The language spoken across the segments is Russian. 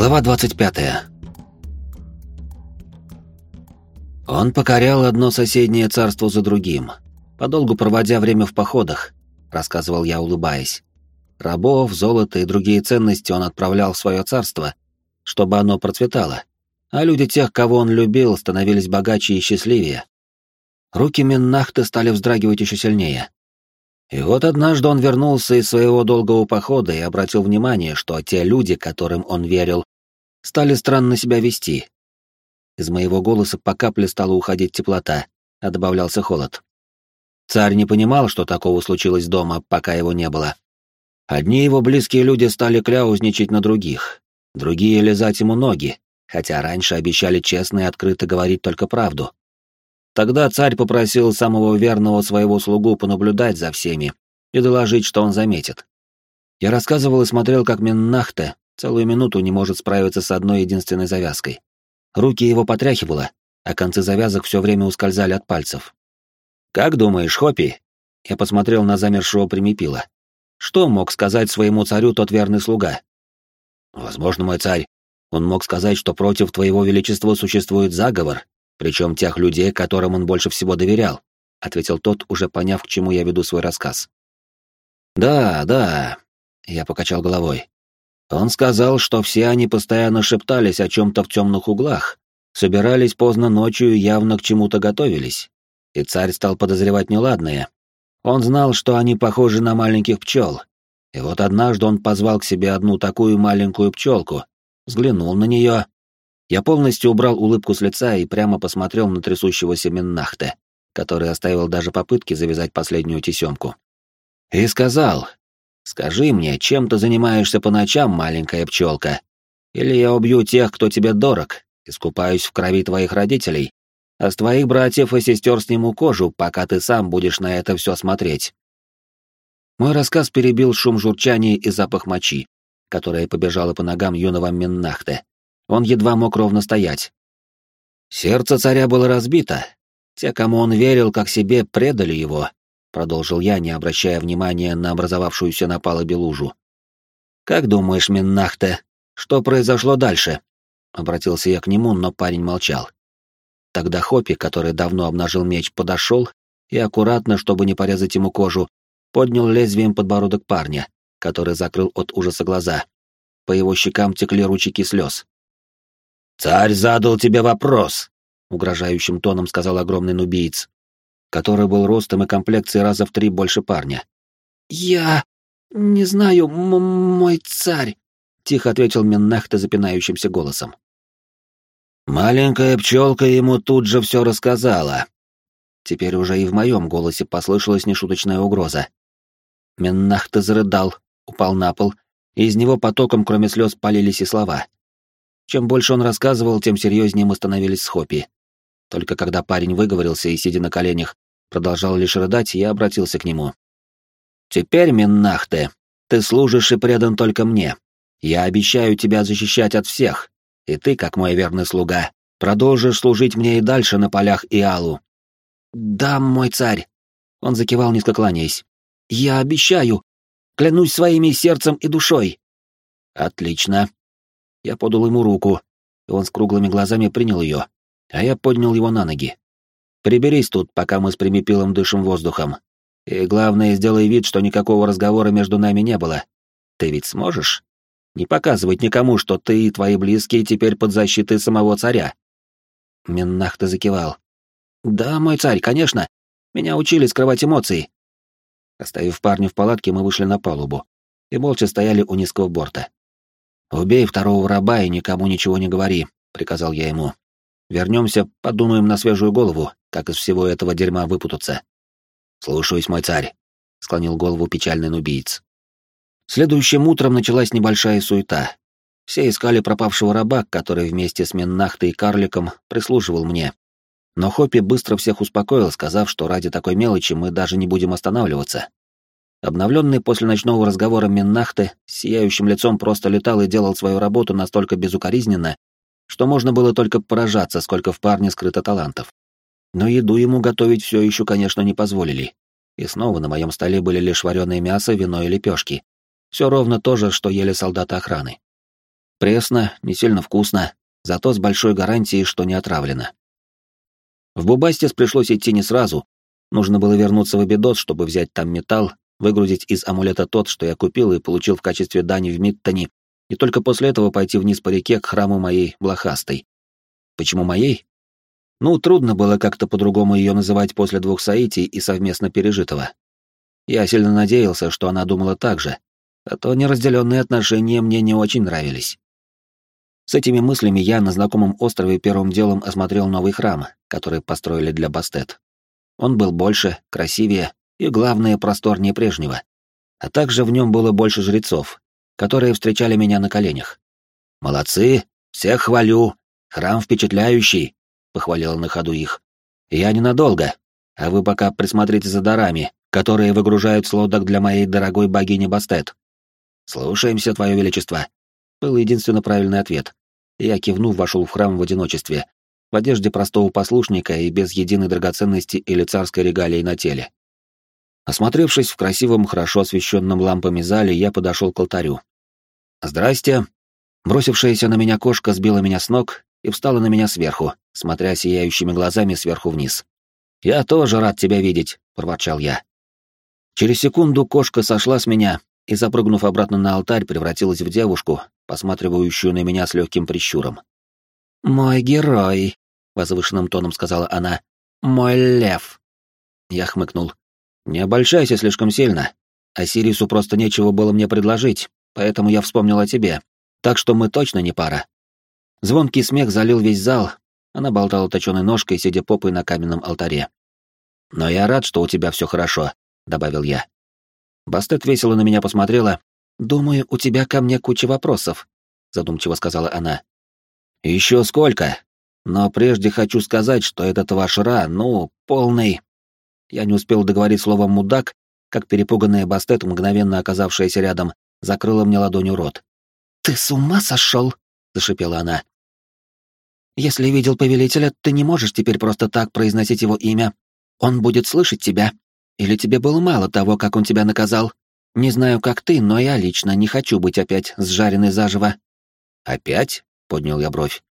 Глава 25. Он покорял одно соседнее царство за другим, подолгу проводя время в походах, рассказывал я, улыбаясь. Рабов, золото и другие ценности он отправлял в свое царство, чтобы оно процветало, а люди тех, кого он любил, становились богаче и счастливее. Руки Меннахта стали вздрагивать еще сильнее. И вот однажды он вернулся из своего долгого похода и обратил внимание, что те люди, которым он верил, стали странно себя вести. Из моего голоса по капле стала уходить теплота, а добавлялся холод. Царь не понимал, что такого случилось дома, пока его не было. Одни его близкие люди стали кляузничать на других, другие лизать ему ноги, хотя раньше обещали честно и открыто говорить только правду. Тогда царь попросил самого верного своего слугу понаблюдать за всеми и доложить, что он заметит. Я рассказывал и смотрел, как Миннахте целую минуту не может справиться с одной единственной завязкой. Руки его потряхивало, а концы завязок все время ускользали от пальцев. «Как думаешь, Хоппи?» Я посмотрел на замершего примепила. Что мог сказать своему царю тот верный слуга? «Возможно, мой царь, он мог сказать, что против твоего величества существует заговор, причем тех людей, которым он больше всего доверял», — ответил тот, уже поняв, к чему я веду свой рассказ. «Да, да», — я покачал головой. Он сказал, что все они постоянно шептались о чем-то в темных углах, собирались поздно ночью и явно к чему-то готовились. И царь стал подозревать неладное. Он знал, что они похожи на маленьких пчел. И вот однажды он позвал к себе одну такую маленькую пчелку, взглянул на нее я полностью убрал улыбку с лица и прямо посмотрел на трясущегося Миннахте, который оставил даже попытки завязать последнюю тесемку. И сказал, «Скажи мне, чем ты занимаешься по ночам, маленькая пчелка? Или я убью тех, кто тебе дорог, искупаюсь в крови твоих родителей, а с твоих братьев и сестер сниму кожу, пока ты сам будешь на это все смотреть». Мой рассказ перебил шум журчания и запах мочи, которая побежала по ногам юного Миннахте, он едва мог ровно стоять. Сердце царя было разбито. Те, кому он верил как себе, предали его, продолжил я, не обращая внимания на образовавшуюся на палубе лужу. Как думаешь, Миннахте, что произошло дальше? Обратился я к нему, но парень молчал. Тогда Хопи, который давно обнажил меч, подошел и аккуратно, чтобы не порезать ему кожу, поднял лезвием подбородок парня, который закрыл от ужаса глаза. По его щекам текли ручейки слез. «Царь задал тебе вопрос», — угрожающим тоном сказал огромный нубиец, который был ростом и комплекцией раза в три больше парня. «Я не знаю, мой царь», — тихо ответил Миннахта запинающимся голосом. Маленькая пчелка ему тут же все рассказала. Теперь уже и в моем голосе послышалась нешуточная угроза. Миннахта зарыдал, упал на пол, и из него потоком, кроме слез, полились и слова — чем больше он рассказывал, тем серьезнее мы становились с Хоппи. Только когда парень выговорился и, сидя на коленях, продолжал лишь рыдать, я обратился к нему. «Теперь, Миннахте, ты служишь и предан только мне. Я обещаю тебя защищать от всех, и ты, как мой верный слуга, продолжишь служить мне и дальше на полях Иалу». «Да, мой царь», — он закивал, низко кланяясь. «Я обещаю. Клянусь своими сердцем и душой». «Отлично. Я подал ему руку, и он с круглыми глазами принял ее, а я поднял его на ноги. «Приберись тут, пока мы с Примепилом дышим воздухом. И главное, сделай вид, что никакого разговора между нами не было. Ты ведь сможешь? Не показывать никому, что ты и твои близкие теперь под защитой самого царя». Миннахта закивал. «Да, мой царь, конечно. Меня учили скрывать эмоции». Оставив парня в палатке, мы вышли на палубу и молча стояли у низкого борта. «Убей второго раба и никому ничего не говори», — приказал я ему. «Вернемся, подумаем на свежую голову, как из всего этого дерьма выпутаться». «Слушаюсь, мой царь», — склонил голову печальный нубиец. Следующим утром началась небольшая суета. Все искали пропавшего раба, который вместе с Меннахтой и карликом прислуживал мне. Но Хоппи быстро всех успокоил, сказав, что ради такой мелочи мы даже не будем останавливаться. Обновленный после ночного разговора Миннахте с сияющим лицом просто летал и делал свою работу настолько безукоризненно, что можно было только поражаться, сколько в парне скрыто талантов. Но еду ему готовить все еще, конечно, не позволили. И снова на моем столе были лишь вареное мясо, вино и лепешки. Все ровно то же, что ели солдаты охраны. Пресно, не сильно вкусно, зато с большой гарантией, что не отравлено. В Бубастис пришлось идти не сразу. Нужно было вернуться в Эбидос, чтобы взять там металл, выгрузить из амулета тот, что я купил и получил в качестве дани в Миттоне, и только после этого пойти вниз по реке к храму моей блохастой. Почему моей? Ну, трудно было как-то по-другому ее называть после двух соитий и совместно пережитого. Я сильно надеялся, что она думала так же, а то неразделенные отношения мне не очень нравились. С этими мыслями я на знакомом острове первым делом осмотрел новый храм, который построили для Бастет. Он был больше, красивее и, главное, просторнее прежнего. А также в нем было больше жрецов, которые встречали меня на коленях. «Молодцы! Всех хвалю! Храм впечатляющий!» — похвалил на ходу их. «Я ненадолго, а вы пока присмотрите за дарами, которые выгружают с лодок для моей дорогой богини Бастет». «Слушаемся, Твое Величество», — был единственно правильный ответ. Я, кивнув, вошел в храм в одиночестве, в одежде простого послушника и без единой драгоценности или царской регалии на теле. Осмотревшись в красивом, хорошо освещенном лампами зале, я подошел к алтарю. «Здрасте!» Бросившаяся на меня кошка сбила меня с ног и встала на меня сверху, смотря сияющими глазами сверху вниз. «Я тоже рад тебя видеть», — проворчал я. Через секунду кошка сошла с меня и, запрыгнув обратно на алтарь, превратилась в девушку, посматривающую на меня с легким прищуром. «Мой герой», — возвышенным тоном сказала она. «Мой лев». Я хмыкнул. «Не обольщайся слишком сильно. А Сирису просто нечего было мне предложить, поэтому я вспомнил о тебе. Так что мы точно не пара». Звонкий смех залил весь зал. Она болтала точеной ножкой, сидя попой на каменном алтаре. «Но я рад, что у тебя все хорошо», — добавил я. Бастет весело на меня посмотрела. «Думаю, у тебя ко мне куча вопросов», — задумчиво сказала она. «Еще сколько? Но прежде хочу сказать, что этот ваш Ра, ну, полный...» Я не успел договорить слово «мудак», как перепуганная Бастет, мгновенно оказавшаяся рядом, закрыла мне ладонью рот. «Ты с ума сошел?» — зашипела она. «Если видел повелителя, ты не можешь теперь просто так произносить его имя. Он будет слышать тебя. Или тебе было мало того, как он тебя наказал? Не знаю, как ты, но я лично не хочу быть опять сжаренной заживо». «Опять?» — поднял я бровь.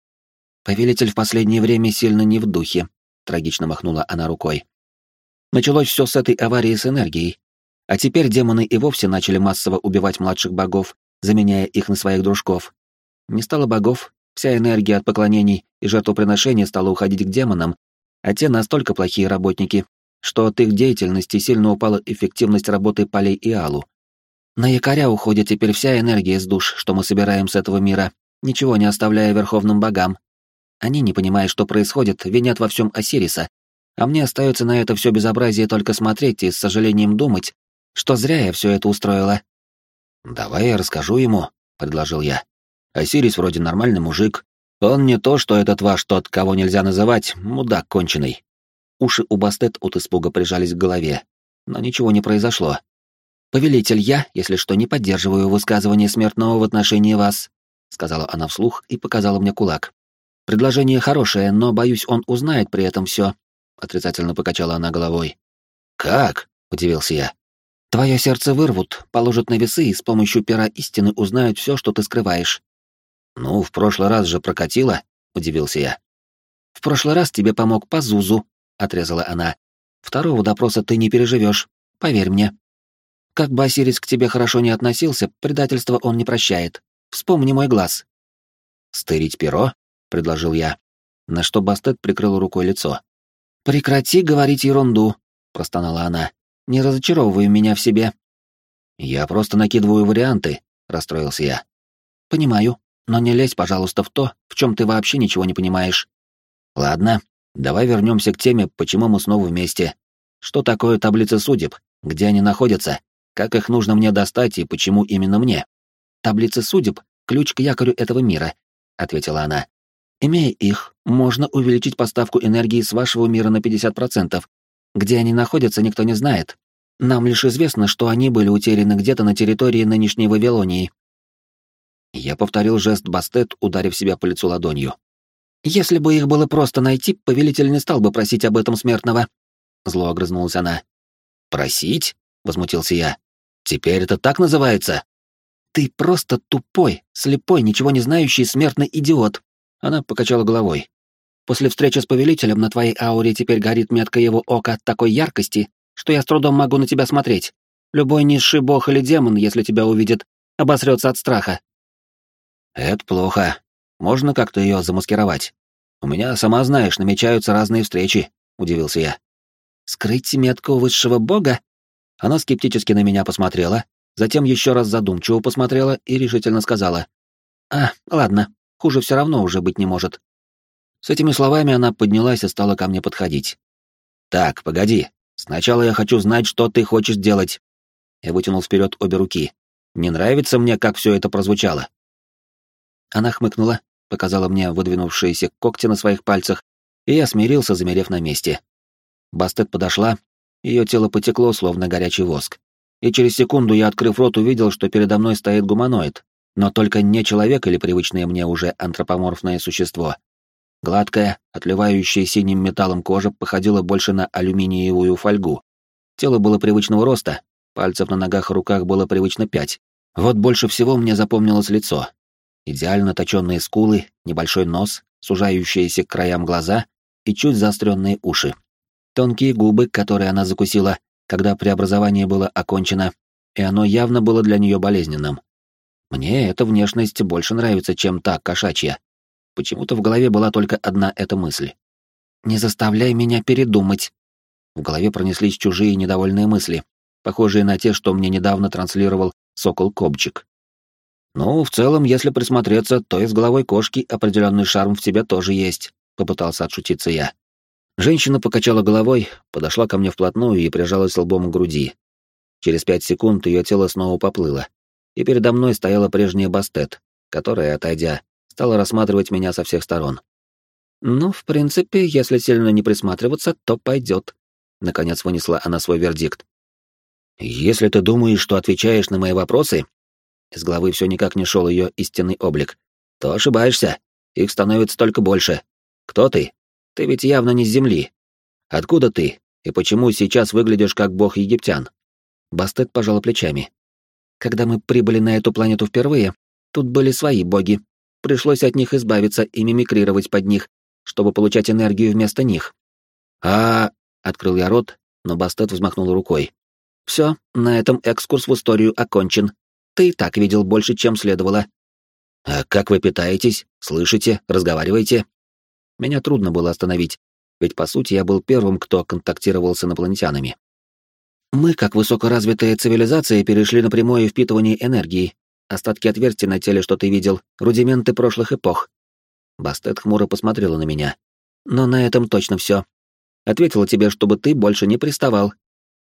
«Повелитель в последнее время сильно не в духе», — трагично махнула она рукой. Началось все с этой аварии с энергией. А теперь демоны и вовсе начали массово убивать младших богов, заменяя их на своих дружков. Не стало богов, вся энергия от поклонений и жертвоприношений стала уходить к демонам, а те настолько плохие работники, что от их деятельности сильно упала эффективность работы полей и алу. На якоря уходит теперь вся энергия из душ, что мы собираем с этого мира, ничего не оставляя верховным богам. Они, не понимая, что происходит, винят во всем Осириса, а мне остается на это все безобразие только смотреть и с сожалением думать, что зря я все это устроила. «Давай я расскажу ему», — предложил я. «Осирис вроде нормальный мужик. Он не то, что этот ваш тот, кого нельзя называть, мудак конченый». Уши у Бастет от испуга прижались к голове, но ничего не произошло. «Повелитель, я, если что, не поддерживаю высказывание смертного в отношении вас», — сказала она вслух и показала мне кулак. «Предложение хорошее, но, боюсь, он узнает при этом все», — отрицательно покачала она головой. «Как?» — удивился я. Твое сердце вырвут, положат на весы и с помощью пера истины узнают все, что ты скрываешь. Ну, в прошлый раз же прокатило, удивился я. В прошлый раз тебе помог Пазузу, отрезала она. Второго допроса ты не переживешь, поверь мне. Как бы Осирис к тебе хорошо не относился, предательство он не прощает. Вспомни мой глаз. Стырить перо? предложил я, на что Бастет прикрыл рукой лицо. Прекрати говорить ерунду, простонала она. Не разочаровывай меня в себе. Я просто накидываю варианты, расстроился я. Понимаю, но не лезь, пожалуйста, в то, в чем ты вообще ничего не понимаешь. Ладно, давай вернемся к теме, почему мы снова вместе. Что такое таблица судеб? Где они находятся? Как их нужно мне достать и почему именно мне? Таблицы судеб — ключ к якорю этого мира, ответила она. Имея их, можно увеличить поставку энергии с вашего мира на 50%, где они находятся, никто не знает. Нам лишь известно, что они были утеряны где-то на территории нынешней Вавилонии. Я повторил жест Бастет, ударив себя по лицу ладонью. «Если бы их было просто найти, повелитель не стал бы просить об этом смертного». Зло огрызнулась она. «Просить?» — возмутился я. «Теперь это так называется?» Ты просто тупой, слепой, ничего не знающий смертный идиот. Она покачала головой. После встречи с повелителем на твоей ауре теперь горит метка его ока такой яркости, что я с трудом могу на тебя смотреть. Любой низший бог или демон, если тебя увидит, обосрется от страха. Это плохо. Можно как-то ее замаскировать? У меня, сама знаешь, намечаются разные встречи, удивился я. Скрыть метку высшего бога? Она скептически на меня посмотрела, затем еще раз задумчиво посмотрела и решительно сказала. «А, ладно, хуже все равно уже быть не может». С этими словами она поднялась и стала ко мне подходить. «Так, погоди. Сначала я хочу знать, что ты хочешь делать». Я вытянул вперед обе руки. «Не нравится мне, как все это прозвучало». Она хмыкнула, показала мне выдвинувшиеся когти на своих пальцах, и я смирился, замерев на месте. Бастет подошла, ее тело потекло, словно горячий воск. И через секунду я, открыв рот, увидел, что передо мной стоит гуманоид, но только не человек или привычное мне уже антропоморфное существо. Гладкая, отливающая синим металлом кожа походила больше на алюминиевую фольгу. Тело было привычного роста, пальцев на ногах и руках было привычно пять. Вот больше всего мне запомнилось лицо. Идеально точенные скулы, небольшой нос, сужающиеся к краям глаза и чуть заостренные уши тонкие губы, которые она закусила, когда преобразование было окончено, и оно явно было для нее болезненным. Мне эта внешность больше нравится, чем та кошачья. Почему-то в голове была только одна эта мысль. «Не заставляй меня передумать». В голове пронеслись чужие недовольные мысли, похожие на те, что мне недавно транслировал Сокол Кобчик. «Ну, в целом, если присмотреться, то и с головой кошки определенный шарм в тебе тоже есть», — попытался отшутиться я. Женщина покачала головой, подошла ко мне вплотную и прижалась лбом к груди. Через пять секунд ее тело снова поплыло, и передо мной стояла прежняя Бастет, которая, отойдя, стала рассматривать меня со всех сторон. «Ну, в принципе, если сильно не присматриваться, то пойдет», — наконец вынесла она свой вердикт. «Если ты думаешь, что отвечаешь на мои вопросы...» Из головы все никак не шел ее истинный облик. «То ошибаешься. Их становится только больше. Кто ты? Ты ведь явно не с земли. Откуда ты? И почему сейчас выглядишь как бог египтян?» Бастет пожала плечами. «Когда мы прибыли на эту планету впервые, тут были свои боги. Пришлось от них избавиться и мимикрировать под них, чтобы получать энергию вместо них». «А...» — открыл я рот, но Бастет взмахнул рукой. «Все, на этом экскурс в историю окончен. Ты и так видел больше, чем следовало». «А как вы питаетесь? Слышите? Разговариваете?» Меня трудно было остановить, ведь по сути я был первым, кто контактировал с инопланетянами. Мы, как высокоразвитая цивилизация, перешли на прямое впитывание энергии. Остатки отверстий на теле, что ты видел, рудименты прошлых эпох. Бастет хмуро посмотрела на меня. Но на этом точно все. Ответила тебе, чтобы ты больше не приставал.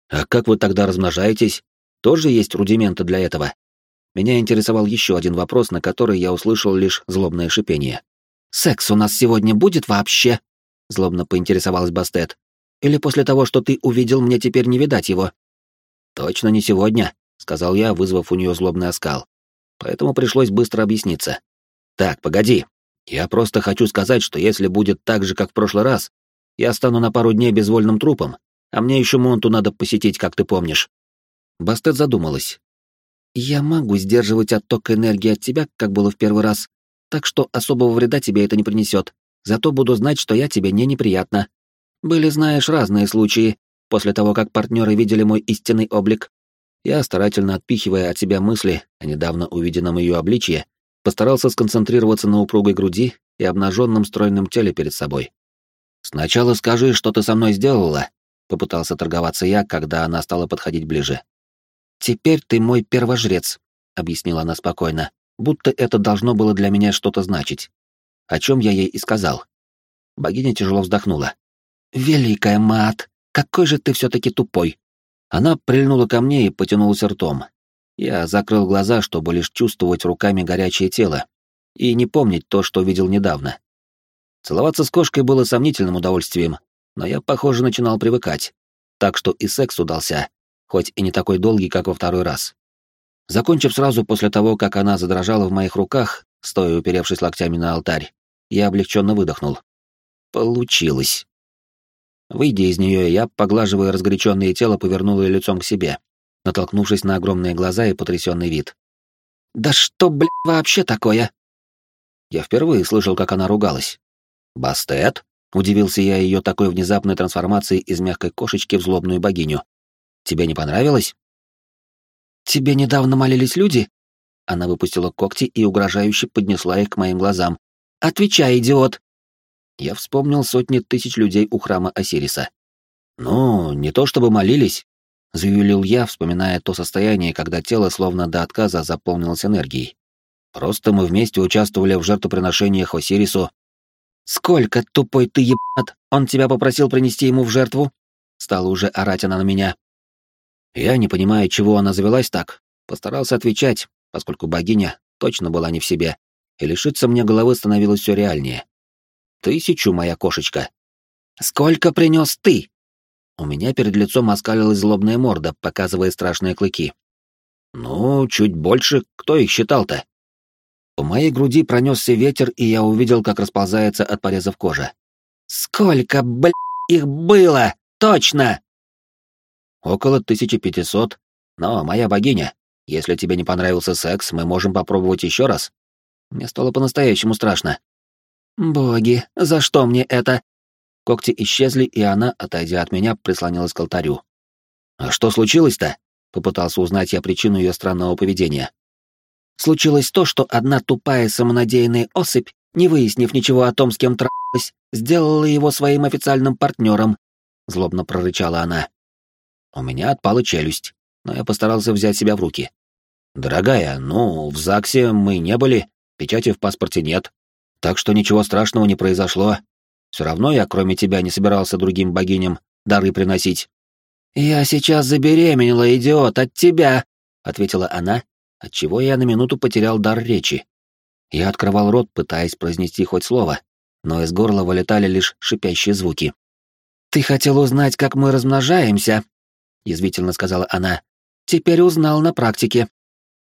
А как вы тогда размножаетесь? Тоже есть рудименты для этого? Меня интересовал еще один вопрос, на который я услышал лишь злобное шипение. «Секс у нас сегодня будет вообще?» — злобно поинтересовалась Бастет. «Или после того, что ты увидел, мне теперь не видать его?» «Точно не сегодня», — сказал я, вызвав у нее злобный оскал. Поэтому пришлось быстро объясниться. «Так, погоди. Я просто хочу сказать, что если будет так же, как в прошлый раз, я стану на пару дней безвольным трупом, а мне еще Монту надо посетить, как ты помнишь». Бастет задумалась. «Я могу сдерживать отток энергии от тебя, как было в первый раз, так что особого вреда тебе это не принесет. Зато буду знать, что я тебе не неприятна. Были, знаешь, разные случаи, после того, как партнеры видели мой истинный облик. Я, старательно отпихивая от себя мысли о недавно увиденном ее обличье, постарался сконцентрироваться на упругой груди и обнаженном стройном теле перед собой. «Сначала скажи, что ты со мной сделала», — попытался торговаться я, когда она стала подходить ближе. «Теперь ты мой первожрец», — объяснила она спокойно будто это должно было для меня что-то значить. О чем я ей и сказал. Богиня тяжело вздохнула. «Великая мат, какой же ты все-таки тупой!» Она прильнула ко мне и потянулась ртом. Я закрыл глаза, чтобы лишь чувствовать руками горячее тело и не помнить то, что видел недавно. Целоваться с кошкой было сомнительным удовольствием, но я, похоже, начинал привыкать, так что и секс удался, хоть и не такой долгий, как во второй раз. Закончив сразу после того, как она задрожала в моих руках, стоя уперевшись локтями на алтарь, я облегченно выдохнул. Получилось. Выйдя из нее, я, поглаживая разгоряченное тело, повернул ее лицом к себе, натолкнувшись на огромные глаза и потрясенный вид. Да что, блядь, вообще такое? Я впервые слышал, как она ругалась. «Бастет?» — удивился я ее такой внезапной трансформацией из мягкой кошечки в злобную богиню. «Тебе не понравилось?» «Тебе недавно молились люди?» Она выпустила когти и угрожающе поднесла их к моим глазам. «Отвечай, идиот!» Я вспомнил сотни тысяч людей у храма Осириса. «Ну, не то чтобы молились», — заявил я, вспоминая то состояние, когда тело словно до отказа заполнилось энергией. «Просто мы вместе участвовали в жертвоприношениях Осирису». «Сколько, тупой ты ебат, он тебя попросил принести ему в жертву?» Стала уже орать она на меня. Я, не понимая, чего она завелась так, постарался отвечать, поскольку богиня точно была не в себе, и лишиться мне головы становилось все реальнее. «Тысячу, моя кошечка». «Сколько принес ты?» У меня перед лицом оскалилась злобная морда, показывая страшные клыки. «Ну, чуть больше, кто их считал-то?» У моей груди пронесся ветер, и я увидел, как расползается от порезов кожа. «Сколько, блядь, их было? Точно!» около 1500. Но, моя богиня, если тебе не понравился секс, мы можем попробовать еще раз. Мне стало по-настоящему страшно. Боги, за что мне это? Когти исчезли, и она, отойдя от меня, прислонилась к алтарю. А что случилось-то? Попытался узнать я причину ее странного поведения. Случилось то, что одна тупая самонадеянная особь, не выяснив ничего о том, с кем трахалась, сделала его своим официальным партнером, злобно прорычала она. У меня отпала челюсть, но я постарался взять себя в руки. «Дорогая, ну, в ЗАГСе мы не были, печати в паспорте нет, так что ничего страшного не произошло. Все равно я, кроме тебя, не собирался другим богиням дары приносить». «Я сейчас забеременела, идиот, от тебя!» — ответила она, отчего я на минуту потерял дар речи. Я открывал рот, пытаясь произнести хоть слово, но из горла вылетали лишь шипящие звуки. «Ты хотел узнать, как мы размножаемся?» — язвительно сказала она. «Теперь узнал на практике.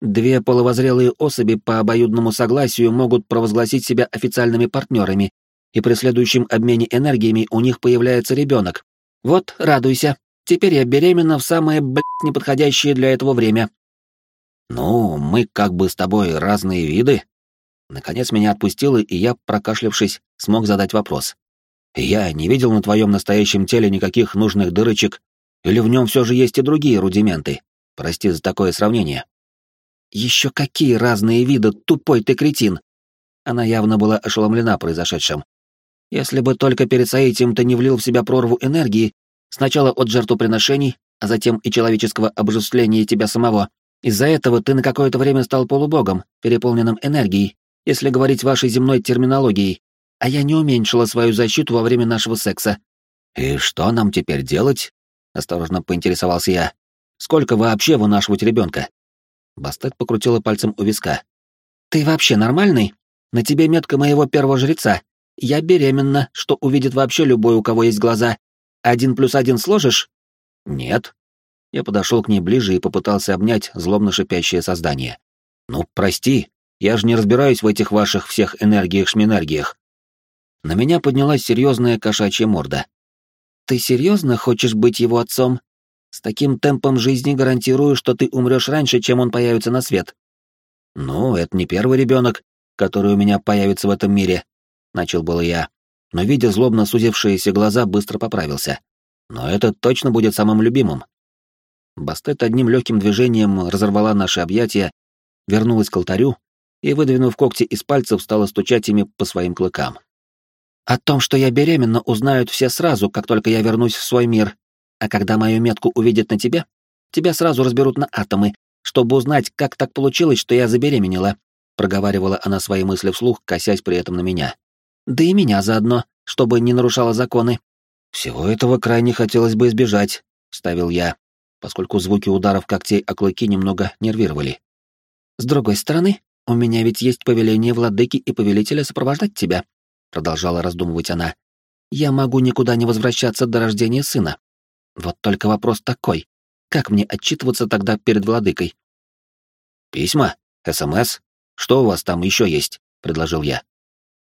Две половозрелые особи по обоюдному согласию могут провозгласить себя официальными партнерами, и при следующем обмене энергиями у них появляется ребенок. Вот, радуйся. Теперь я беременна в самое, блядь, неподходящее для этого время». «Ну, мы как бы с тобой разные виды». Наконец меня отпустило, и я, прокашлявшись, смог задать вопрос. «Я не видел на твоем настоящем теле никаких нужных дырочек или в нем все же есть и другие рудименты? Прости за такое сравнение. Еще какие разные виды, тупой ты кретин! Она явно была ошеломлена произошедшим. Если бы только перед Саитием ты не влил в себя прорву энергии, сначала от жертвоприношений, а затем и человеческого обожествления тебя самого, из-за этого ты на какое-то время стал полубогом, переполненным энергией, если говорить вашей земной терминологией, а я не уменьшила свою защиту во время нашего секса. И что нам теперь делать? — осторожно поинтересовался я. «Сколько вообще вынашивать ребенка?» Бастет покрутила пальцем у виска. «Ты вообще нормальный? На тебе метка моего первого жреца. Я беременна, что увидит вообще любой, у кого есть глаза. Один плюс один сложишь?» «Нет». Я подошел к ней ближе и попытался обнять злобно шипящее создание. «Ну, прости, я же не разбираюсь в этих ваших всех энергиях-шминергиях». На меня поднялась серьезная кошачья морда. Ты серьезно хочешь быть его отцом? С таким темпом жизни гарантирую, что ты умрешь раньше, чем он появится на свет. Ну, это не первый ребенок, который у меня появится в этом мире, начал было я, но видя злобно сузившиеся глаза, быстро поправился. Но это точно будет самым любимым. Бастет одним легким движением разорвала наши объятия, вернулась к алтарю и, выдвинув когти из пальцев, стала стучать ими по своим клыкам. О том, что я беременна, узнают все сразу, как только я вернусь в свой мир. А когда мою метку увидят на тебе, тебя сразу разберут на атомы, чтобы узнать, как так получилось, что я забеременела», — проговаривала она свои мысли вслух, косясь при этом на меня. «Да и меня заодно, чтобы не нарушала законы». «Всего этого крайне хотелось бы избежать», — вставил я, поскольку звуки ударов когтей о клыки немного нервировали. «С другой стороны, у меня ведь есть повеление владыки и повелителя сопровождать тебя», продолжала раздумывать она, я могу никуда не возвращаться до рождения сына. Вот только вопрос такой: как мне отчитываться тогда перед владыкой? Письма, СМС, что у вас там еще есть? предложил я.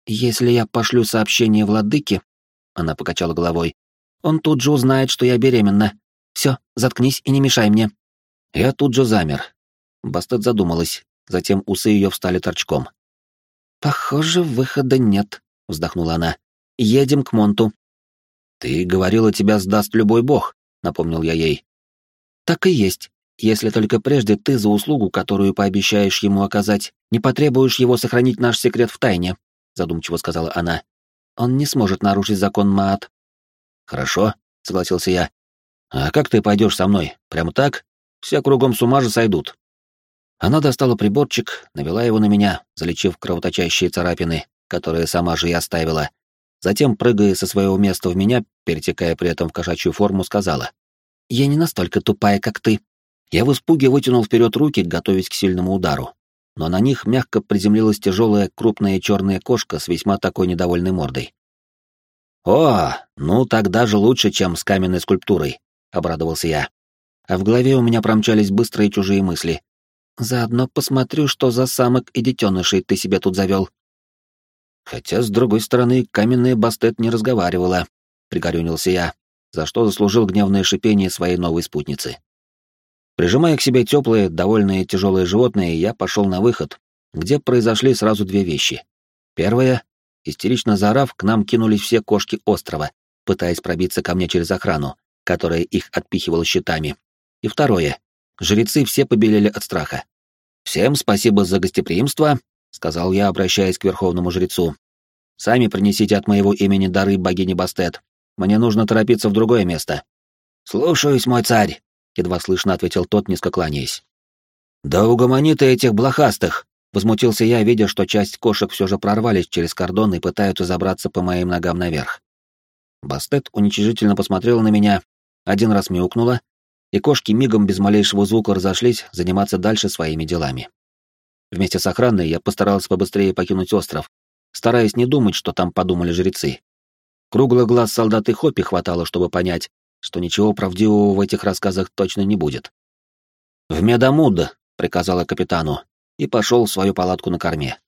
Если я пошлю сообщение владыке, она покачала головой, он тут же узнает, что я беременна. Все, заткнись и не мешай мне. Я тут же замер. Бастет задумалась, затем усы ее встали торчком. «Похоже, выхода нет», — вздохнула она. «Едем к Монту». «Ты говорила, тебя сдаст любой бог», — напомнил я ей. «Так и есть, если только прежде ты за услугу, которую пообещаешь ему оказать, не потребуешь его сохранить наш секрет в тайне», — задумчиво сказала она. «Он не сможет нарушить закон Маат». «Хорошо», — согласился я. «А как ты пойдешь со мной? Прямо так? Все кругом с ума же сойдут». Она достала приборчик, навела его на меня, залечив кровоточащие царапины, которые сама же и оставила. Затем, прыгая со своего места в меня, перетекая при этом в кошачью форму, сказала. «Я не настолько тупая, как ты». Я в испуге вытянул вперед руки, готовясь к сильному удару. Но на них мягко приземлилась тяжелая крупная черная кошка с весьма такой недовольной мордой. «О, ну тогда же лучше, чем с каменной скульптурой», — обрадовался я. А в голове у меня промчались быстрые чужие мысли. «Заодно посмотрю, что за самок и детенышей ты себе тут завел». Хотя, с другой стороны, каменная Бастет не разговаривала, — пригорюнился я, за что заслужил гневное шипение своей новой спутницы. Прижимая к себе теплые, довольные тяжелые животные, я пошел на выход, где произошли сразу две вещи. Первая — истерично заорав, к нам кинулись все кошки острова, пытаясь пробиться ко мне через охрану, которая их отпихивала щитами. И второе — жрецы все побелели от страха. «Всем спасибо за гостеприимство», — сказал я, обращаясь к верховному жрецу. «Сами принесите от моего имени дары богини Бастет. Мне нужно торопиться в другое место». «Слушаюсь, мой царь», — едва слышно ответил тот, низко кланяясь. «Да угомони ты этих блохастых!» — возмутился я, видя, что часть кошек все же прорвались через кордон и пытаются забраться по моим ногам наверх. Бастет уничижительно посмотрела на меня, один раз мяукнула, и кошки мигом без малейшего звука разошлись заниматься дальше своими делами. Вместе с охраной я постарался побыстрее покинуть остров, стараясь не думать, что там подумали жрецы. Круглых глаз солдаты Хоппи хватало, чтобы понять, что ничего правдивого в этих рассказах точно не будет. «В Медамуд!» — приказала капитану, и пошел в свою палатку на корме.